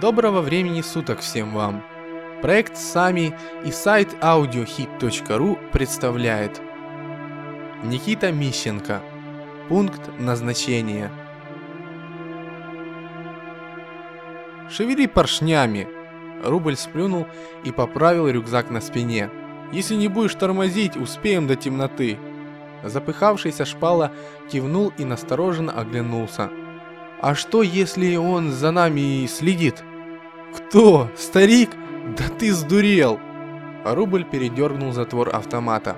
Доброго времени суток всем вам! Проект Сами и сайт audiohit.ru представляет Никита Мищенко Пункт назначения Шевели поршнями! Рубль сплюнул и поправил рюкзак на спине. Если не будешь тормозить, успеем до темноты. Запыхавшийся шпала кивнул и настороженно оглянулся. А что, если он за нами следит? Кто? Старик? Да ты сдурел! Рубль передернул затвор автомата.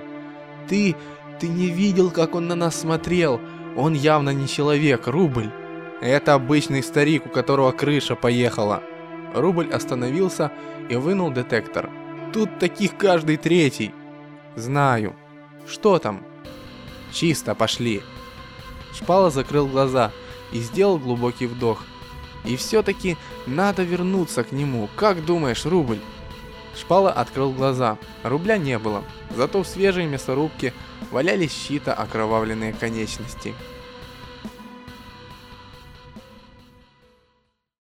Ты... ты не видел, как он на нас смотрел? Он явно не человек, Рубль. Это обычный старик, у которого крыша поехала. Рубль остановился и вынул детектор. Тут таких каждый третий. Знаю. Что там? Чисто, пошли. Шпала закрыл глаза и сделал глубокий вдох. И все-таки надо вернуться к нему. Как думаешь, Рубль? Шпала открыл глаза. Рубля не было. Зато в свежей мясорубке валялись щита окровавленные конечности.